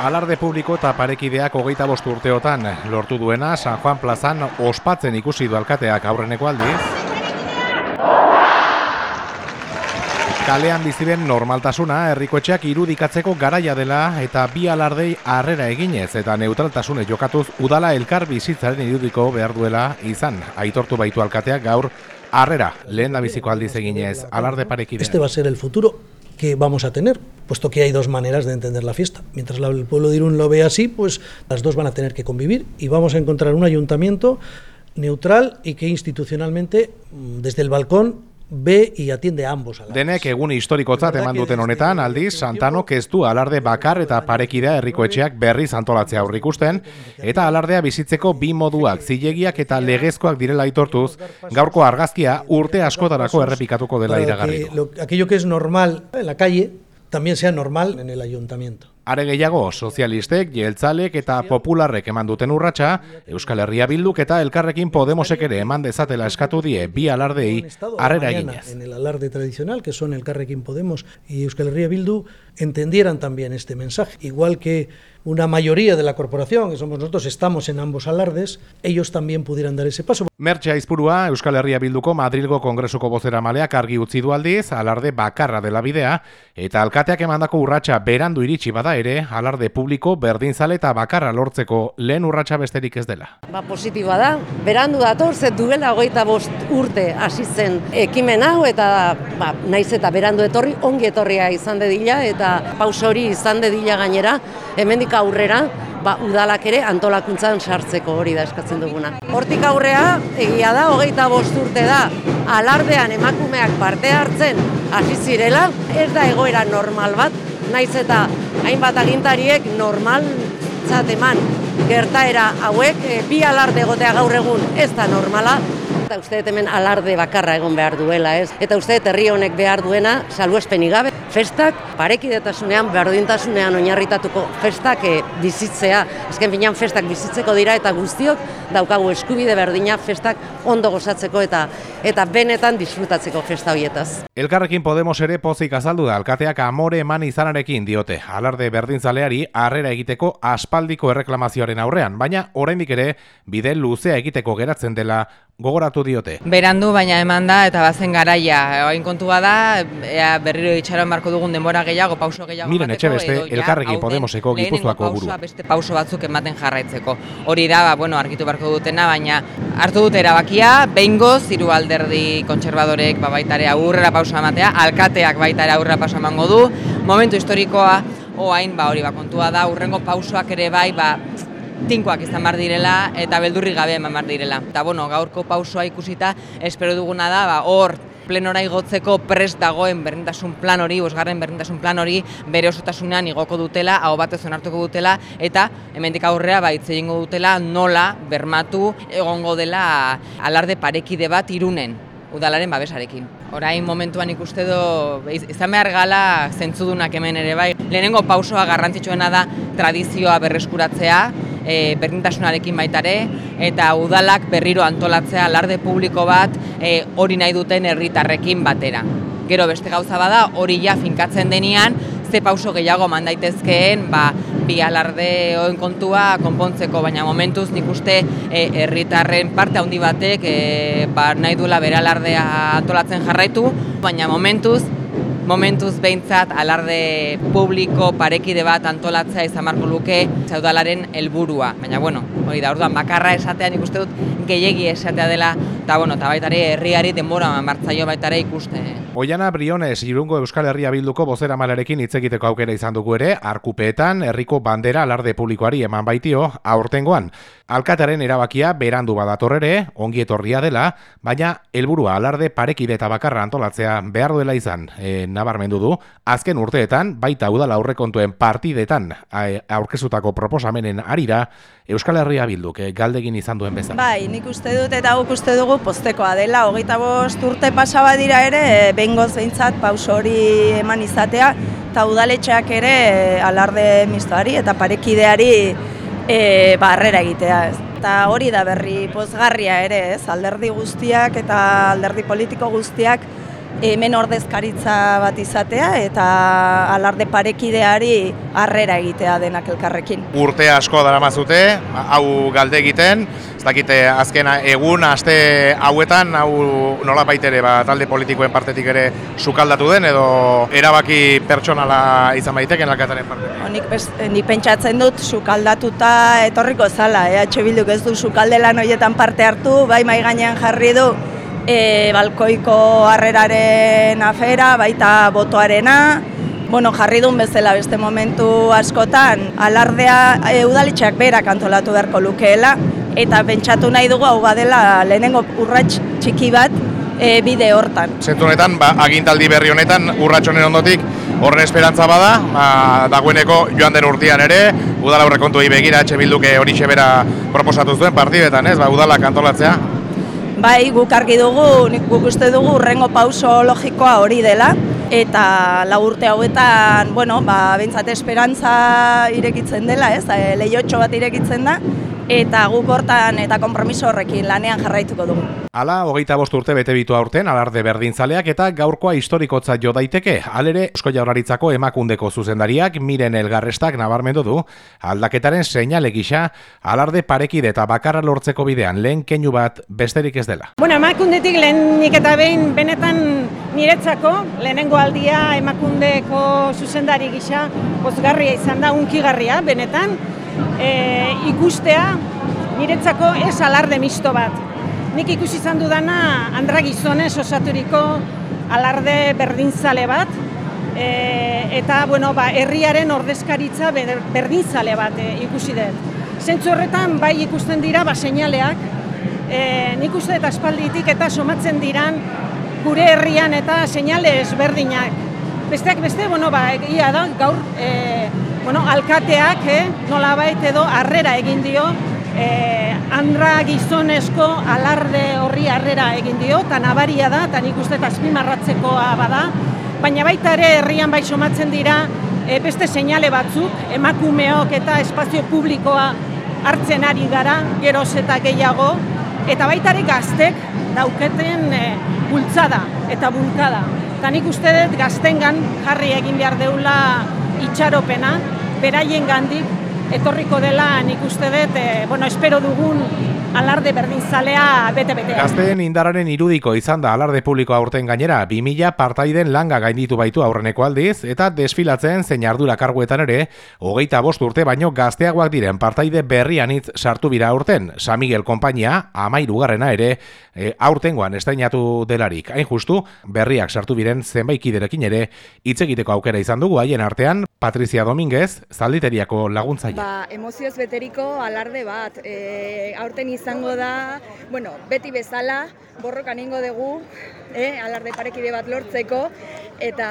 Alarde publiko eta parekideak hogeita bost urteotan lortu duena San Juan plazan ospatzen ikusi du alkateak aurreneko aldiz. Kalean biziben normaltasuna herrikoetxeak irudikatzeko garaia dela eta bi alardei harrera eginez eta neutraltasune jokatuz udala elkar bizitzaren irudiko behar duela izan. Aitortu baitu alkateak gaur harrera lehen da biziko aldiz eginez alarde parekidea. Este va ser el futuro que vamos a tener, puesto que hay dos maneras de entender la fiesta. Mientras el pueblo de Irún lo ve así, pues las dos van a tener que convivir y vamos a encontrar un ayuntamiento neutral y que institucionalmente, mm, desde el balcón, be y atiende a ambos. Denek egun historikotzat eman duten honetan, aldiz, Santano ez du alarde bakar eta parekidea herrikoetxeak berriz antolatzea aurrikusten, eta alardea bizitzeko bi moduak zilegiak eta legezkoak direla aitortuz, gaurko argazkia urte askotarako errepikatuko dela iragarriko. Aquello que es normal en la calle, también sea normal en el ayuntamiento. Are gehiago, sozialistek, jeltzalek eta popularrek eman duten urratsa, Euskal Herria Bilduk eta Elkarrekin Podemosek ere eman dezatela eskatu die bi alardei harrera eginez. En el alarde tradicional, que son Elkarrekin Podemos y Euskal Herria Bildu, entendieran también este mensaje. Igual que una mayoría de la corporación, que somos nosotros, estamos en ambos alardes, ellos también pudieran dar ese paso. Mertxe Aizpurua, Euskal Herria Bilduko Madrilgo Kongresuko bozera maleak argi utzi du aldiz, alarde bakarra dela bidea, eta alkateak emandako urratsa berandu iritsi bada ere, alarde publiko berdinzale eta bakarra lortzeko lehen urratsa besterik ez dela. Ba, positiboa da, berandu dator, ze duela hogeita bost urte hasi zen ekimen hau, eta ba, naiz eta berandu etorri, ongi etorria izan dedila, eta paus hori izan dedila gainera, hemendik aurrera, ba, udalak ere antolakuntzan sartzeko hori da eskatzen duguna. Hortik aurrea, egia da, hogeita bost urte da, alardean emakumeak parte hartzen hasi zirela, ez da egoera normal bat, naiz eta hainbat agintariek normal eman. Gertaera hauek, e, bi alarde egotea gaur egun ez da normala, eta uste hemen alarde bakarra egon behar duela, ez? Eta uste herri honek behar duena, salbuespenik gabe, festak parekidetasunean, berdintasunean oinarritatuko festak e, bizitzea, ezken finean festak bizitzeko dira eta guztiok daukagu eskubide berdina festak ondo gozatzeko eta eta benetan disfrutatzeko festa hoietaz. Elkarrekin Podemos ere pozik azaldu da alkateak amore eman izanarekin diote. Alarde berdintzaleari harrera egiteko aspaldiko erreklamazioaren aurrean, baina oraindik ere bide luzea egiteko geratzen dela gogoratu diote. Berandu baina eman da eta bazen garaia. Oain kontua da, ea berriro itxaron barko dugun denbora gehiago, pauso gehiago Miren etxe beste, elkarrekin Podemoseko gipuzkoako buru. beste pauso batzuk ematen jarraitzeko. Hori da, ba, bueno, argitu barko dutena, baina hartu dute erabakia, behingo, ziru alderdi kontserbadorek ba, baitare aurrera pauso ematea, alkateak baitare aurrera pauso emango du, momentu historikoa, oain, ba, hori, ba, kontua da, urrengo pausoak ere bai, ba, tinkoak izan bar direla eta beldurri gabe eman bar direla. Eta bueno, gaurko pausoa ikusita espero duguna da, ba, hor plenora igotzeko prest dagoen berdintasun plan hori, bosgarren berdintasun plan hori bere osotasunean igoko dutela, hau batez onartuko dutela eta hemendik aurrea ba hitz egingo dutela nola bermatu egongo dela alarde parekide bat irunen udalaren babesarekin. Orain momentuan ikuste do izan behar gala zentzudunak hemen ere bai. Lehenengo pausoa garrantzitsuena da tradizioa berreskuratzea, e, berdintasunarekin baitare eta udalak berriro antolatzea alarde publiko bat e, hori nahi duten herritarrekin batera. Gero beste gauza bada hori ja finkatzen denean ze pauso gehiago man daitezkeen ba, bi alarde oen kontua konpontzeko baina momentuz nik uste e, herritarren parte handi batek e, ba, nahi duela bere alardea antolatzen jarraitu baina momentuz momentuz behintzat alarde publiko parekide bat antolatzea izan marko luke zaudalaren helburua. Baina, bueno, hori da, orduan bakarra esatean ikuste dut gehiegi esatea dela, eta, bueno, eta baitare herriari denbora martzaio baitare ikuste. Oiana Briones, Irungo Euskal Herria Bilduko bozera malarekin hitz egiteko aukera izan dugu ere, arkupeetan herriko bandera alarde publikoari eman baitio aurtengoan. Alkataren erabakia berandu badatorrere, ongi etorria dela, baina helburua alarde parekide eta bakarra antolatzea behar duela izan, e, nabarmendu du, azken urteetan, baita udala aurrekontuen partidetan aurkezutako proposamenen arira, Euskal Herria Bilduk e, galdegin izan duen bezala. Bai, nik uste dut eta guk uste dugu postekoa dela, hogeita bost urte pasaba dira ere, behingoz behintzat paus hori eman izatea, eta udaletxeak ere alarde mistoari eta parekideari e, barrera egitea. Ez. Eta hori da berri pozgarria ere, ez? alderdi guztiak eta alderdi politiko guztiak hemen ordezkaritza bat izatea eta alarde parekideari harrera egitea denak elkarrekin. Urte asko daramazute, hau galde egiten, ez dakite azken egun, aste hauetan, hau nola baitere ba, talde politikoen partetik ere sukaldatu den, edo erabaki pertsonala izan baiteken alkataren partetik? Nik, nik pentsatzen dut sukaldatuta etorriko zala, EH Bilduk ez du sukalde lan horietan parte hartu, bai mai gainean jarri du e, balkoiko harreraren afera, baita botoarena, bueno, jarri duen bezala beste momentu askotan, alardea e, udalitxeak berak antolatu beharko lukeela, eta pentsatu nahi dugu hau badela lehenengo urrats txiki bat e, bide hortan. Zentu honetan, ba, agintaldi berri honetan, urratxonen ondotik, horren esperantza bada, ba, dagoeneko joan den urtean ere, udala aurrekontu begira etxe bilduke hori bera proposatu zuen partidetan, ez, ba, udalak antolatzea. Bai, guk argi dugu, guk uste dugu urrengo pauso logikoa hori dela, eta lau urte hauetan, bueno, ba, bintzat esperantza irekitzen dela, ez, e, lehiotxo bat irekitzen da, eta guk hortan eta konpromiso horrekin lanean jarraituko dugu. Hala, hogeita bost urte bete bitu aurten alarde berdintzaleak eta gaurkoa historikotza jo daiteke. Halere, Eusko Jaurlaritzako emakundeko zuzendariak miren elgarrestak nabarmendu du, aldaketaren seinale gisa, alarde parekide eta bakarra lortzeko bidean lehen keinu bat besterik ez dela. Bueno, emakundetik lehenik eta behin benetan niretzako, lehenengo aldia emakundeko zuzendari gisa, pozgarria izan da, unkigarria, benetan, e, ikustea niretzako ez alarde misto bat. Nik ikusi izan dudana Andra Gizonez osaturiko alarde berdintzale bat, e, eta bueno, ba, herriaren ordezkaritza berdintzale bat e, ikusi dut. Zentzu horretan bai ikusten dira ba, seinaleak, e, nik uste eta espalditik eta somatzen diran gure herrian eta seinale ezberdinak. Besteak beste, bueno, ba, egia da, gaur, e, bueno, alkateak eh, nola edo harrera egin dio, eh, andra gizonezko alarde horri harrera egin dio, eta nabaria da, eta nik uste azpimarratzekoa bada, baina baita ere herrian bai somatzen dira eh, beste seinale batzuk, emakumeok eta espazio publikoa hartzen ari gara, geroz eta gehiago, eta baita ere gaztek dauketen eh, bultzada eta bulkada. Eta nik uste dut gaztengan jarri egin behar deula itxaropena, beraien gandik, etorriko dela nik uste dut, e, bueno, espero dugun alarde berdinzalea bete-betea. Gazteen indararen irudiko izan da alarde publikoa aurten gainera, 2000 partaiden langa gainditu baitu aurreneko aldiz, eta desfilatzen zein ardura karguetan ere, hogeita bost urte baino gazteagoak diren partaide berrian hitz sartu bira aurten, San Miguel Kompainia, amairu garrena ere, e, aurtengoan estainatu delarik. Hain justu, berriak sartu biren zenbaikiderekin ere, hitz egiteko aukera izan dugu haien artean, Patricia Dominguez, zalditeriako laguntzaile. Ba, emozioz beteriko alarde bat, e, aurten izango da, bueno, beti bezala, borrokan ingo dugu, eh, alarde parekide bat lortzeko, eta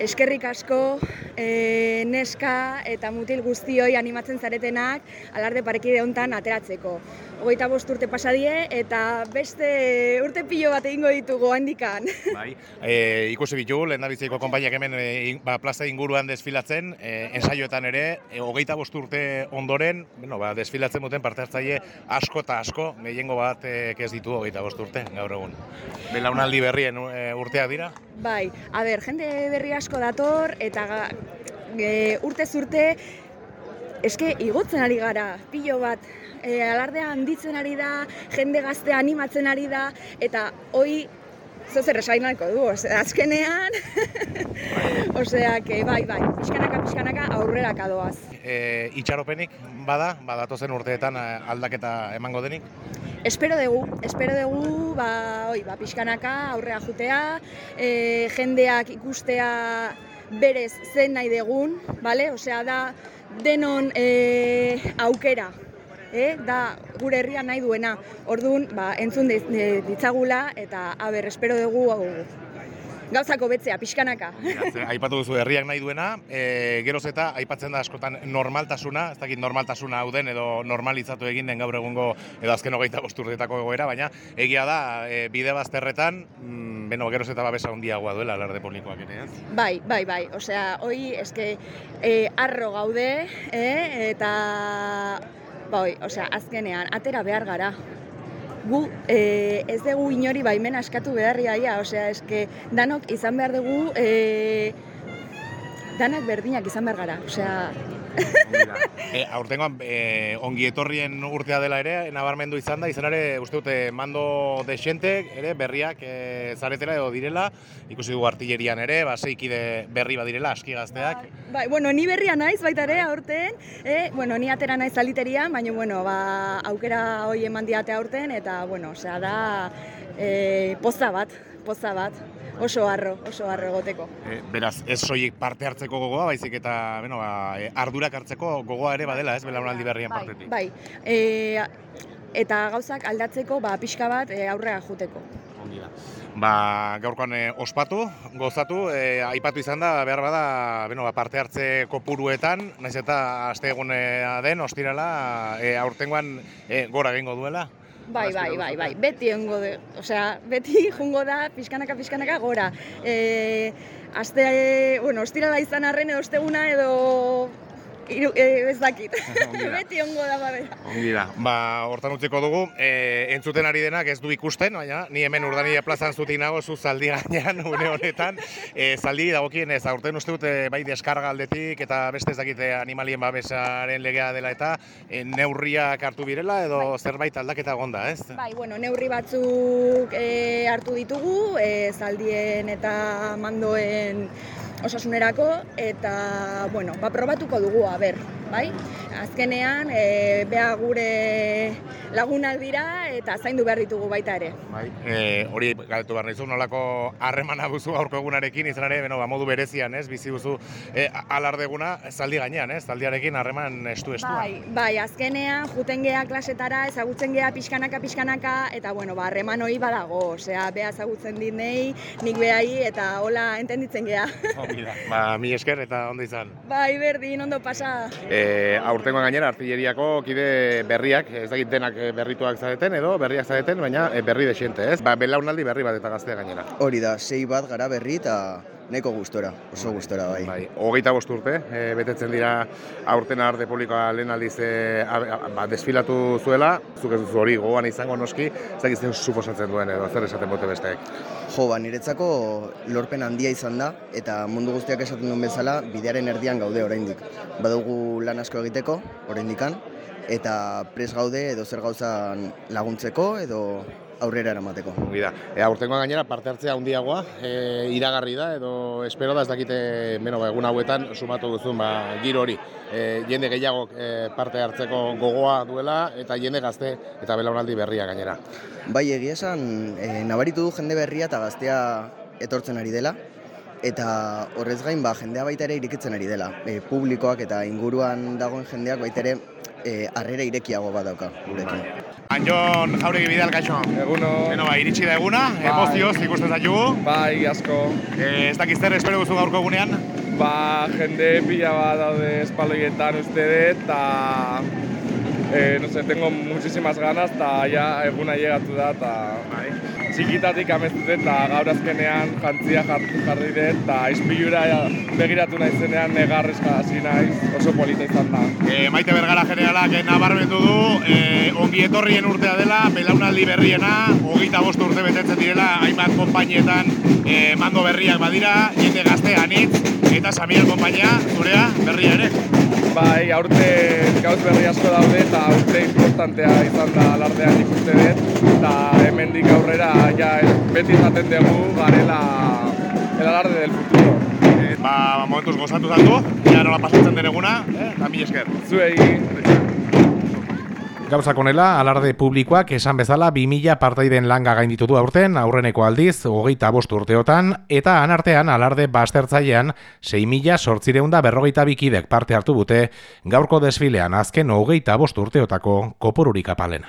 eskerrik asko e, neska eta mutil guztioi animatzen zaretenak alarde parekide hontan ateratzeko. Hogeita bost urte pasadie eta beste urte pilo bat egingo ditugu handikan. Bai, e, ikusi bitu, lehen da konpainiak hemen e, ba, plaza inguruan desfilatzen, e, ensaioetan ere, e, hogeita bost urte ondoren, bueno, ba, desfilatzen duten parte hartzaile asko eta asko, gehiengo bat e, ez ditu hogeita bost urte, gaur egun. Belaunaldi berrien e, urteak dira? Bai, a ber, jende berri asko dator eta e, urte zurte eske igotzen ari gara, pilo bat, e, alardea handitzen ari da, jende gazte animatzen ari da, eta hoi zozer esainako du, ose, azkenean, osea, que bai, bai, pixkanaka, pixkanaka aurrera kadoaz. E, itxaropenik bada, badatozen urteetan e, aldaketa emango denik? Espero dugu, espero dugu, ba, oi, ba, pixkanaka aurrea jutea, e, jendeak ikustea berez zen nahi degun, bale? Osea, da denon e, aukera, e, da gure herria nahi duena. Orduan, ba, entzun ditzagula eta aber, espero dugu hau gauzako betzea, pixkanaka. Aipatu duzu herriak nahi duena, e, geroz eta aipatzen da askotan normaltasuna, ez dakit normaltasuna hau den edo normalizatu egin den gaur egungo edo azken hogeita bosturtetako egoera, baina egia da e, bide bazterretan, mm, beno, geroz eta babesa handiagoa duela alarde publikoak ere, ez? Bai, bai, bai, osea, hoi eske e, arro gaude, e, eta bai, osea, azkenean, atera behar gara. Gu e, ez dugu inori baimen askatu beharria ia, osea, eske danok izan behar dugu e, danak berdinak izan behar gara, osea, E, aurtengoan e, ongi etorrien urtea dela ere, nabarmendu izan da, izan ere, uste dute, mando desentek, ere, berriak e, zaretela edo direla, ikusi dugu artillerian ere, ba, zeikide berri badirela, aski gazteak. Bai, bai, bueno, ni berria naiz baita ere aurten, eh, bueno, ni atera naiz aliterian, baina bueno, ba, aukera hoi eman diate aurten eta bueno, osea da eh, poza bat, poza bat oso harro, oso harro egoteko. E, beraz, ez soilik parte hartzeko gogoa, baizik eta bueno, ba, e, ardurak hartzeko gogoa ere badela, ez belaunaldi berrien bai, partetik. Bai, e, eta gauzak aldatzeko ba, pixka bat e, aurrera juteko. Ongi da. Ba, gaurkoan e, ospatu, gozatu, e, aipatu izan da, behar bada, beno, ba, parte hartze kopuruetan, naiz eta aste egunea den, ostirala, e, aurtengoan e, gora egingo duela. Bai, bai, bai, bai, beti ongo de, osea, beti jungo da pixkanaka pixkanaka gora. Eh, aste, bueno, ostirala izan arren edo osteguna edo Iru, e, ez dakit. Beti ongo da babera. Ongi da. Ba, hortan utziko dugu, e, entzuten ari denak ez du ikusten, baina ni hemen urdania plazan zutik nago, zu zaldi gainean, une honetan. E, zaldi dagokien ez, aurten uste dute bai deskarga aldetik eta beste ez dakite animalien babesaren legea dela eta e, neurriak hartu birela edo bai. zerbait aldaketa gonda, ez? Bai, bueno, neurri batzuk e, hartu ditugu, e, zaldien eta mandoen osasunerako eta bueno, ba, probatuko dugu, a ber, bai? Azkenean, e, bea gure lagunak dira eta zaindu behar ditugu baita ere. Bai, e, hori galetu behar nizu, nolako harremana guzu aurko egunarekin, izan ere, beno, ba, modu berezian, ez, bizi guzu e, alardeguna zaldi gainean, ez, zaldiarekin harreman estu estua. Bai, bai, azkenean, juten geha klasetara, ezagutzen geha pixkanaka, pixkanaka, eta bueno, ba, harreman hori badago, osea, beha ezagutzen dit nei, nik behai, eta hola entenditzen geha. Ba, mi esker eta ondo izan. Bai, berdin, ondo pasa. E, aurtengoan gainera, artilleriako kide berriak, ez dakit denak berrituak zareten edo berriak zareten, baina e, berri desiente, ez? Ba, belaunaldi berri bat eta gaztea gainera. Hori da, sei bat gara berri eta neko gustora, oso gustora bai. bai. Hogeita bost urte, e, betetzen dira aurten arde publikoa lehen aldiz e, ba, desfilatu zuela, zuk ez hori gogoan izango noski, ez dakit suposatzen duen edo zer esaten bote besteek. Jo, ba, niretzako lorpen handia izan da, eta mundu guztiak esaten duen bezala, bidearen erdian gaude oraindik. Badugu lan asko egiteko, oraindikan, eta pres gaude edo zer gauzan laguntzeko edo aurrera eramateko. Ongi da. E, aurtengo gainera parte hartzea handiagoa, e, iragarri da edo espero da ez dakite beno ba, egun hauetan sumatu duzun ba giro hori. E, jende gehiago e, parte hartzeko gogoa duela eta jende gazte eta belaunaldi berria gainera. Bai, egia esan e, nabaritu du jende berria eta gaztea etortzen ari dela eta horrez gain ba jendea baita ere irikitzen ari dela. E, publikoak eta inguruan dagoen jendeak baita ere e, arrera irekiago badauka gurekin. Bai. Anjon jauregi bidal gaixo. Eguno. Beno, ba, iritsi da eguna, bai. emozioz ikusten zaitugu. Bai, asko. Eh, ez dakiz zer espero duzu gaurko egunean? Ba, jende pila bat daude espaloietan uste dut, eta eh, no sé, tengo muchísimas ganas, eta ja eguna llegatu da, eta bai txikitatik amestu eta gaur azkenean jantzia jarri dut eta izpilura begiratu nahi zenean negarrez hasi naiz oso polita izan da. E, maite bergara generalak nabarmendu du, e, ongi etorrien urtea dela, belaunaldi berriena, hogeita bost urte betetzen direla, hainbat konpainietan e, mando berriak badira, jende gazte anitz, eta Samiel konpainia, zurea, berria ere. Bai, aurte gauz berri asko daude eta aurte importantea izan da alardean ikuste dut eta hemendik aurrera ja beti izaten dugu garela el alarde del futuro. Eh, ba, momentuz gozatu zandu, ja nola pasatzen den eguna, eh? eta mi esker. Zuei. Gauzak onela, alarde publikoak esan bezala 2000 partaiden langa gainditu du aurten, aurreneko aldiz, hogeita bost urteotan, eta anartean alarde bastertzailean 6.000 sortzireunda berrogeita bikidek parte hartu bute, gaurko desfilean azken hogeita bost urteotako koporurik apalena.